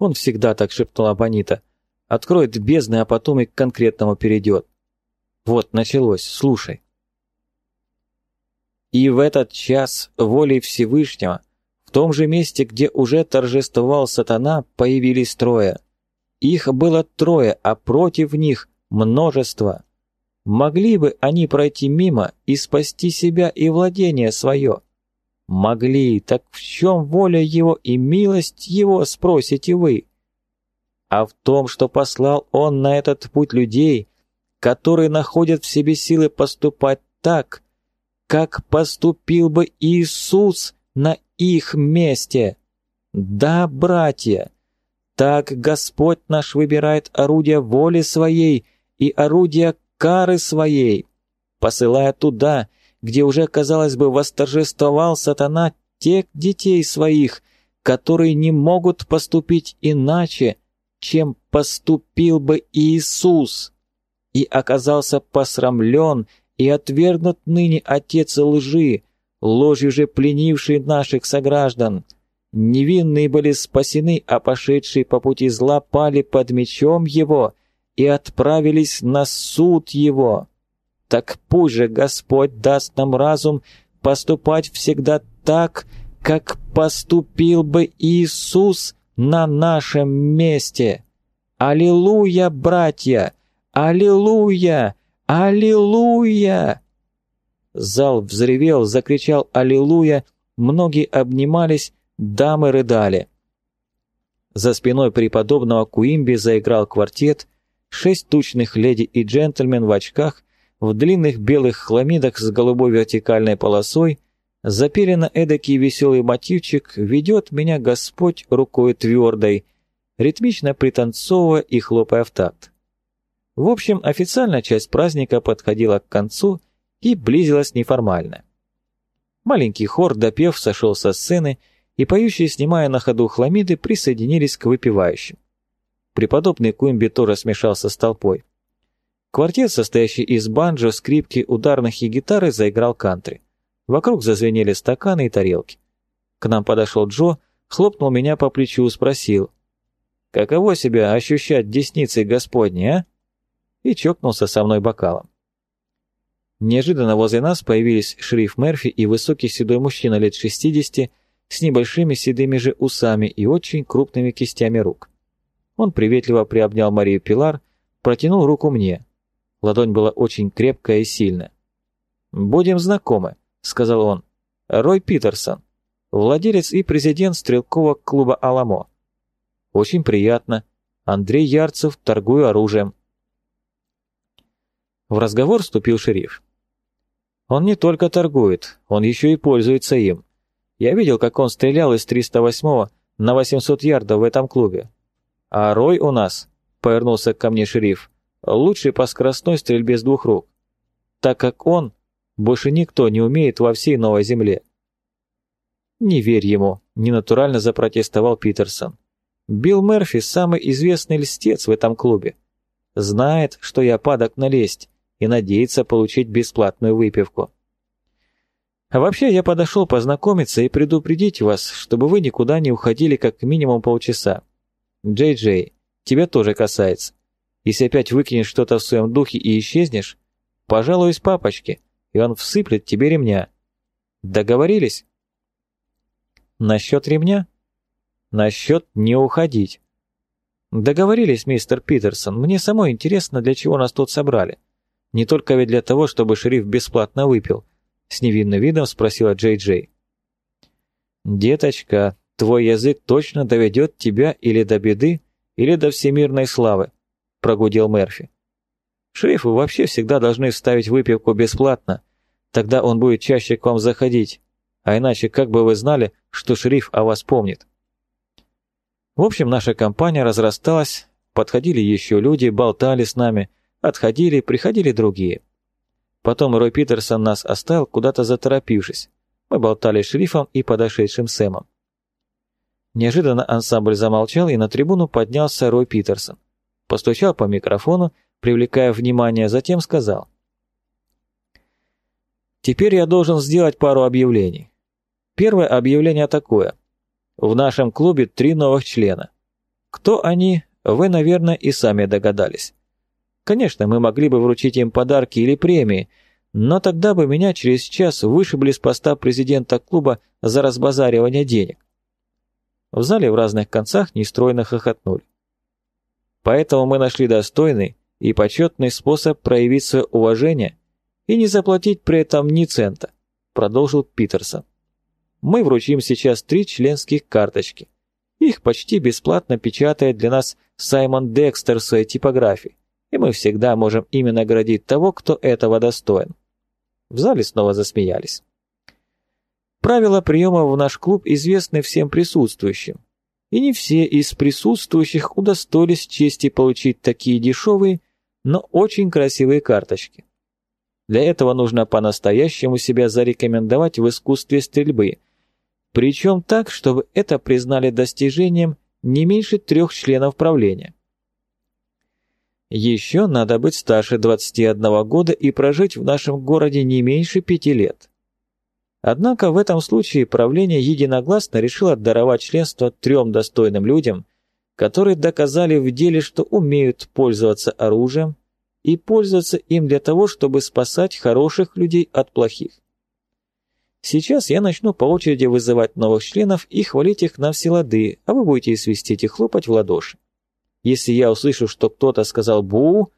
Он всегда так шепнула Бонита. Откроет бездны, а потом и к конкретному перейдет. Вот, началось, слушай. И в этот час волей Всевышнего, в том же месте, где уже торжествовал сатана, появились трое. Их было трое, а против них множество. Могли бы они пройти мимо и спасти себя и владение свое? Могли, так в чем воля его и милость его, спросите вы? А в том, что послал он на этот путь людей, которые находят в себе силы поступать так, как поступил бы Иисус на их месте. Да, братья, так Господь наш выбирает орудия воли своей и орудия кары своей, посылая туда, где уже, казалось бы, восторжествовал сатана тех детей своих, которые не могут поступить иначе, чем поступил бы Иисус, и оказался посрамлен и отвергнут ныне отец лжи, ложью же пленивший наших сограждан. Невинные были спасены, а пошедшие по пути зла пали под мечом его, и отправились на суд его. Так пусть же Господь даст нам разум поступать всегда так, как поступил бы Иисус на нашем месте. Аллилуйя, братья! Аллилуйя! Аллилуйя! Зал взревел, закричал «Аллилуйя!», многие обнимались, дамы рыдали. За спиной преподобного Куимби заиграл квартет, Шесть тучных леди и джентльмен в очках, в длинных белых хламидах с голубой вертикальной полосой, запели на эдакий веселый мотивчик «Ведет меня Господь рукой твердой», ритмично пританцовывая и хлопая в такт. В общем, официальная часть праздника подходила к концу и близилась неформально. Маленький хор, допев, сошел со сцены, и поющие, снимая на ходу хламиды, присоединились к выпивающим. Преподобный Куимби тоже смешался с толпой. Квартет, состоящий из банджо, скрипки, ударных и гитары, заиграл кантри. Вокруг зазвенели стаканы и тарелки. К нам подошел Джо, хлопнул меня по плечу, спросил. «Каково себя ощущать десницей Господней, а?» И чокнулся со мной бокалом. Неожиданно возле нас появились шериф Мерфи и высокий седой мужчина лет 60 с небольшими седыми же усами и очень крупными кистями рук. Он приветливо приобнял Марию Пилар, протянул руку мне. Ладонь была очень крепкая и сильная. «Будем знакомы», — сказал он. «Рой Питерсон, владелец и президент стрелкового клуба «Аламо». «Очень приятно. Андрей Ярцев, торгую оружием». В разговор вступил шериф. «Он не только торгует, он еще и пользуется им. Я видел, как он стрелял из 308-го на 800 ярдов в этом клубе. «А Рой у нас», — повернулся ко мне шериф, — «лучший по скоростной стрельбе с двух рук, так как он больше никто не умеет во всей Новой Земле». «Не верь ему», — ненатурально запротестовал Питерсон. «Билл Мерфи — самый известный льстец в этом клубе. Знает, что я падок на лесть и надеется получить бесплатную выпивку». А вообще я подошел познакомиться и предупредить вас, чтобы вы никуда не уходили как минимум полчаса. Джей-Джей, тебя тоже касается. Если опять выкинешь что-то в своем духе и исчезнешь, пожалуюсь папочке, и он всыплет тебе ремня. Договорились? Насчет ремня? Насчет не уходить. Договорились, мистер Питерсон. Мне самой интересно, для чего нас тут собрали. Не только ведь для того, чтобы шериф бесплатно выпил. С невинным видом спросила Джей-Джей. «Деточка, Твой язык точно доведет тебя или до беды, или до всемирной славы», — прогудел Мерфи. «Шерифы вообще всегда должны вставить выпивку бесплатно, тогда он будет чаще к вам заходить, а иначе как бы вы знали, что шериф о вас помнит?» В общем, наша компания разрасталась, подходили еще люди, болтали с нами, отходили, приходили другие. Потом Рой Питерсон нас оставил, куда-то заторопившись. Мы болтали с шерифом и подошедшим Сэмом. Неожиданно ансамбль замолчал, и на трибуну поднялся Рой Питерсон. Постучал по микрофону, привлекая внимание, затем сказал. «Теперь я должен сделать пару объявлений. Первое объявление такое. В нашем клубе три новых члена. Кто они, вы, наверное, и сами догадались. Конечно, мы могли бы вручить им подарки или премии, но тогда бы меня через час вышибли с поста президента клуба за разбазаривание денег. В зале в разных концах нестройно хохотнули. Поэтому мы нашли достойный и почетный способ проявить свое уважение и не заплатить при этом ни цента, продолжил Питерсон. Мы вручим сейчас три членских карточки. Их почти бесплатно печатает для нас Саймон Декстер в своей типографии, и мы всегда можем именно наградить того, кто этого достоин. В зале снова засмеялись. Правила приема в наш клуб известны всем присутствующим, и не все из присутствующих удостоились чести получить такие дешевые, но очень красивые карточки. Для этого нужно по-настоящему себя зарекомендовать в искусстве стрельбы, причем так, чтобы это признали достижением не меньше трех членов правления. Еще надо быть старше 21 года и прожить в нашем городе не меньше пяти лет. Однако в этом случае правление единогласно решило даровать членство трем достойным людям, которые доказали в деле, что умеют пользоваться оружием и пользоваться им для того, чтобы спасать хороших людей от плохих. Сейчас я начну по очереди вызывать новых членов и хвалить их на все лады, а вы будете свистеть и хлопать в ладоши. Если я услышу, что кто-то сказал «бу»,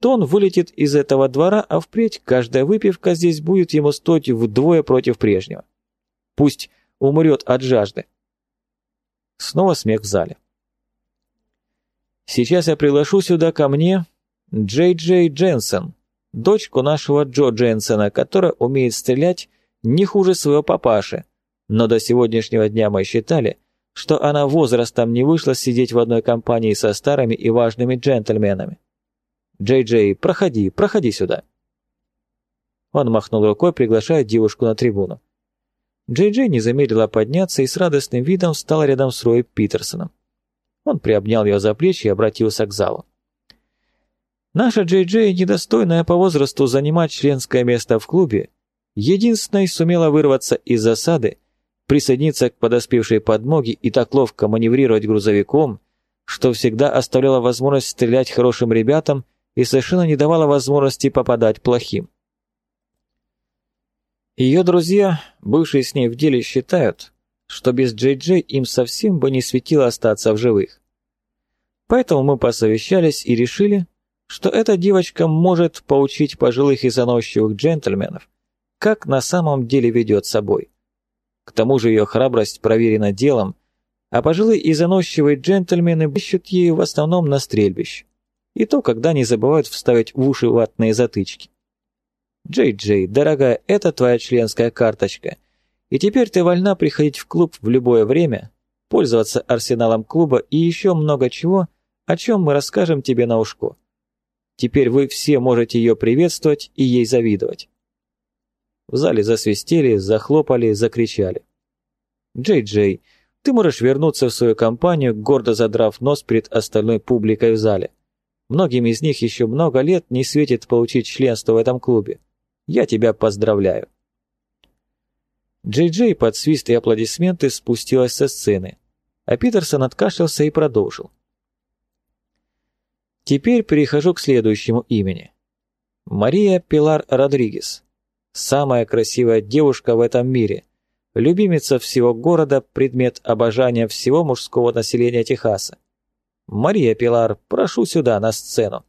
то он вылетит из этого двора, а впредь каждая выпивка здесь будет ему стоить вдвое против прежнего. Пусть умрет от жажды. Снова смех в зале. Сейчас я приглашу сюда ко мне Джей Джей Дженсен, дочку нашего Джо Дженсена, которая умеет стрелять не хуже своего папаши, но до сегодняшнего дня мы считали, что она возрастом не вышла сидеть в одной компании со старыми и важными джентльменами. Джей Джей, проходи, проходи сюда. Он махнул рукой, приглашая девушку на трибуну. Джей Джей не замедлила подняться и с радостным видом встала рядом с Рой Питерсоном. Он приобнял ее за плечи и обратился к залу. Наша Джей Джей, недостойная по возрасту занимать членское место в клубе, единственной сумела вырваться из засады, присоединиться к подоспевшей подмоге и так ловко маневрировать грузовиком, что всегда оставляла возможность стрелять хорошим ребятам и совершенно не давала возможности попадать плохим. Ее друзья, бывшие с ней в деле, считают, что без Джей Джей им совсем бы не светило остаться в живых. Поэтому мы посовещались и решили, что эта девочка может поучить пожилых и заносчивых джентльменов, как на самом деле ведет собой. К тому же ее храбрость проверена делом, а пожилые и заносчивые джентльмены ищут ею в основном на стрельбище. И то, когда не забывают вставить в уши ватные затычки. Джей-Джей, дорогая, это твоя членская карточка. И теперь ты вольна приходить в клуб в любое время, пользоваться арсеналом клуба и еще много чего, о чем мы расскажем тебе на ушко. Теперь вы все можете ее приветствовать и ей завидовать. В зале засвистели, захлопали, закричали. «Джей-Джей, ты можешь вернуться в свою компанию, гордо задрав нос перед остальной публикой в зале. Многим из них еще много лет не светит получить членство в этом клубе. Я тебя поздравляю». Джей-Джей под свист и аплодисменты спустилась со сцены, а Питерсон откашлялся и продолжил. Теперь перехожу к следующему имени. Мария Пилар Родригес. Самая красивая девушка в этом мире. Любимица всего города, предмет обожания всего мужского населения Техаса. Мария Пилар, прошу сюда, на сцену.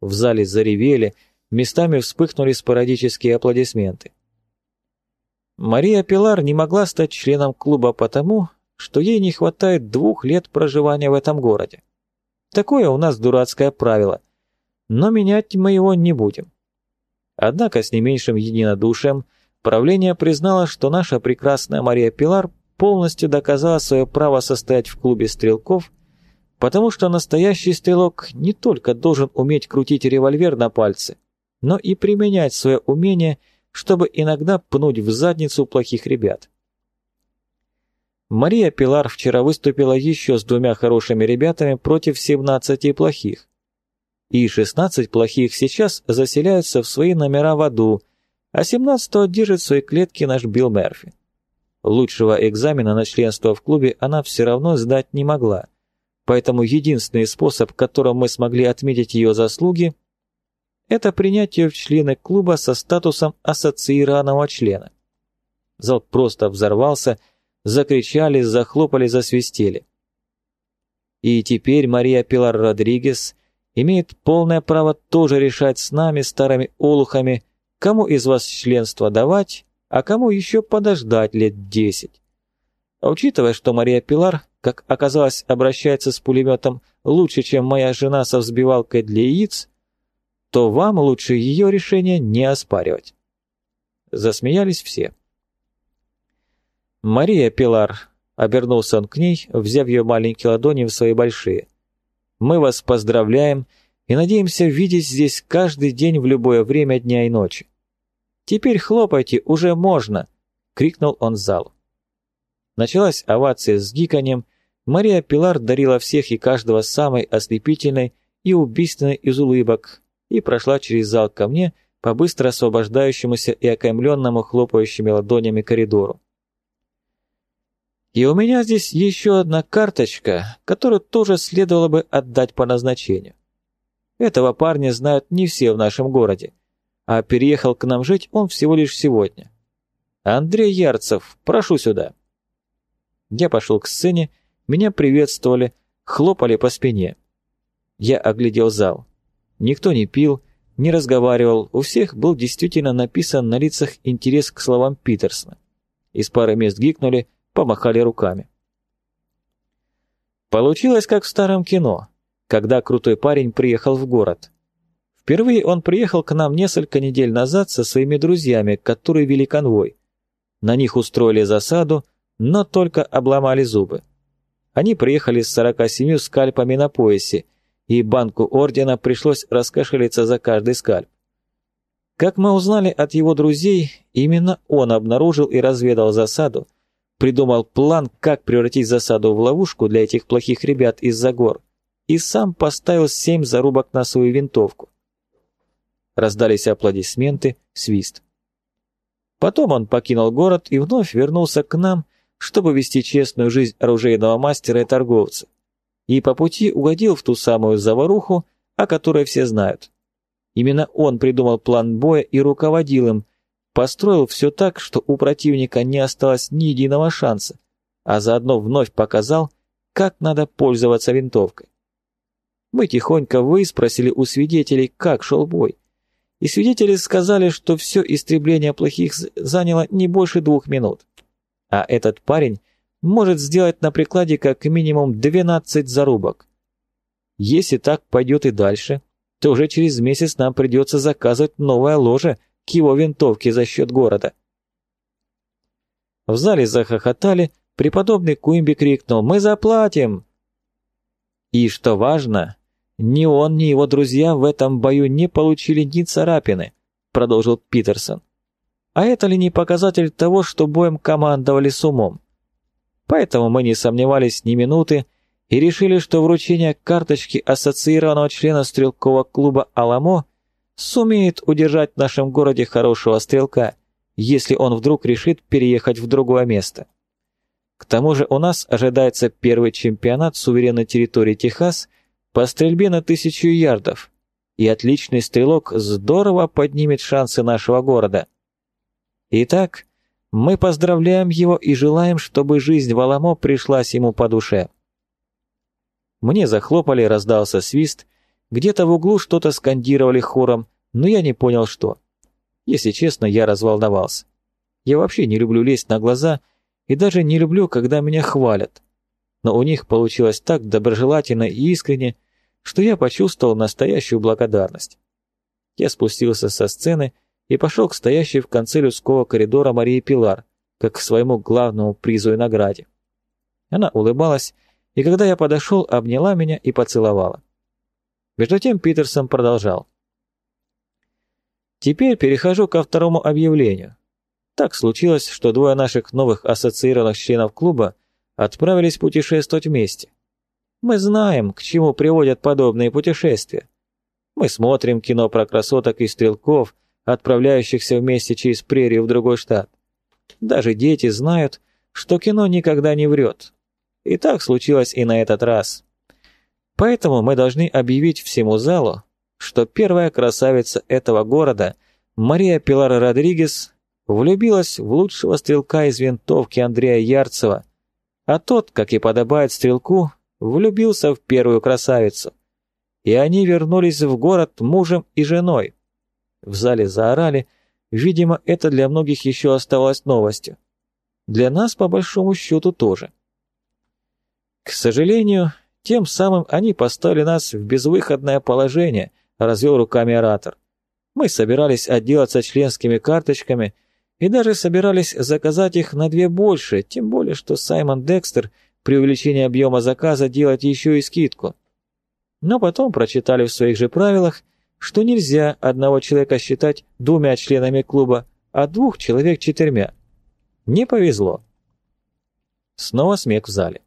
В зале заревели, местами вспыхнули спорадические аплодисменты. Мария Пилар не могла стать членом клуба потому, что ей не хватает двух лет проживания в этом городе. Такое у нас дурацкое правило, но менять мы его не будем. Однако с не меньшим единодушием правление признало, что наша прекрасная Мария Пилар полностью доказала свое право состоять в клубе стрелков, потому что настоящий стрелок не только должен уметь крутить револьвер на пальце, но и применять свое умение, чтобы иногда пнуть в задницу плохих ребят. Мария Пилар вчера выступила еще с двумя хорошими ребятами против 17 плохих, и 16 плохих сейчас заселяются в свои номера в аду, а 17-го держит в своей клетке наш Билл Мерфи. Лучшего экзамена на членство в клубе она все равно сдать не могла, поэтому единственный способ, которым мы смогли отметить ее заслуги, это принять ее в члены клуба со статусом ассоциированного члена. Зал просто взорвался, закричали, захлопали, засвистели. И теперь Мария Пилар Родригес имеет полное право тоже решать с нами, старыми олухами, кому из вас членство давать, а кому еще подождать лет десять. А учитывая, что Мария Пилар, как оказалось, обращается с пулеметом лучше, чем моя жена со взбивалкой для яиц, то вам лучше ее решение не оспаривать. Засмеялись все. «Мария Пилар», Обернулся он к ней, взяв ее маленькие ладони в свои большие. «Мы вас поздравляем и надеемся видеть здесь каждый день в любое время дня и ночи. Теперь хлопайте, уже можно!» — крикнул он залу. Началась овация с гиканьем, Мария Пилар дарила всех и каждого самой ослепительной и убийственной из улыбок и прошла через зал ко мне по быстро освобождающемуся и окаймленному хлопающими ладонями коридору. И у меня здесь еще одна карточка, которую тоже следовало бы отдать по назначению. Этого парня знают не все в нашем городе, а переехал к нам жить он всего лишь сегодня. Андрей Ярцев, прошу сюда. Я пошел к сцене, меня приветствовали, хлопали по спине. Я оглядел зал. Никто не пил, не разговаривал, у всех был действительно написан на лицах интерес к словам Питерсона. Из пары мест гикнули помахали руками. Получилось, как в старом кино, когда крутой парень приехал в город. Впервые он приехал к нам несколько недель назад со своими друзьями, которые вели конвой. На них устроили засаду, но только обломали зубы. Они приехали с 47 скальпами на поясе, и банку ордена пришлось раскошелиться за каждый скальп. Как мы узнали от его друзей, именно он обнаружил и разведал засаду, придумал план, как превратить засаду в ловушку для этих плохих ребят из-за гор, и сам поставил семь зарубок на свою винтовку. Раздались аплодисменты, свист. Потом он покинул город и вновь вернулся к нам, чтобы вести честную жизнь оружейного мастера и торговца, и по пути угодил в ту самую заваруху, о которой все знают. Именно он придумал план боя и руководил им, Построил все так, что у противника не осталось ни единого шанса, а заодно вновь показал, как надо пользоваться винтовкой. Мы тихонько выспросили у свидетелей, как шел бой. И свидетели сказали, что все истребление плохих заняло не больше двух минут. А этот парень может сделать на прикладе как минимум 12 зарубок. Если так пойдет и дальше, то уже через месяц нам придется заказывать новое ложе к его винтовке за счет города. В зале захохотали, преподобный Куимби крикнул «Мы заплатим!». И, что важно, ни он, ни его друзья в этом бою не получили ни царапины, продолжил Питерсон. А это ли не показатель того, что боем командовали с умом? Поэтому мы не сомневались ни минуты и решили, что вручение карточки ассоциированного члена стрелкового клуба «Аламо» сумеет удержать в нашем городе хорошего стрелка, если он вдруг решит переехать в другое место. К тому же у нас ожидается первый чемпионат суверенной территории Техас по стрельбе на тысячу ярдов, и отличный стрелок здорово поднимет шансы нашего города. Итак, мы поздравляем его и желаем, чтобы жизнь в Аламо пришлась ему по душе. Мне захлопали, раздался свист, где-то в углу что-то скандировали хором, но я не понял, что. Если честно, я разволновался. Я вообще не люблю лезть на глаза и даже не люблю, когда меня хвалят. Но у них получилось так доброжелательно и искренне, что я почувствовал настоящую благодарность. Я спустился со сцены и пошел к стоящей в конце людского коридора Марии Пилар, как к своему главному призу и награде. Она улыбалась, и когда я подошел, обняла меня и поцеловала. Между тем Питерсон продолжал. Теперь перехожу ко второму объявлению. Так случилось, что двое наших новых ассоциированных членов клуба отправились путешествовать вместе. Мы знаем, к чему приводят подобные путешествия. Мы смотрим кино про красоток и стрелков, отправляющихся вместе через прерию в другой штат. Даже дети знают, что кино никогда не врет. И так случилось и на этот раз. Поэтому мы должны объявить всему залу, что первая красавица этого города, Мария Пилара Родригес, влюбилась в лучшего стрелка из винтовки Андрея Ярцева, а тот, как и подобает стрелку, влюбился в первую красавицу. И они вернулись в город мужем и женой. В зале заорали, видимо, это для многих еще оставалось новостью. Для нас, по большому счету, тоже. К сожалению, тем самым они поставили нас в безвыходное положение, развел руками оратор. Мы собирались отделаться членскими карточками и даже собирались заказать их на две больше, тем более, что Саймон Декстер при увеличении объема заказа делает еще и скидку. Но потом прочитали в своих же правилах, что нельзя одного человека считать двумя членами клуба, а двух человек четырьмя. Не повезло. Снова смех в зале.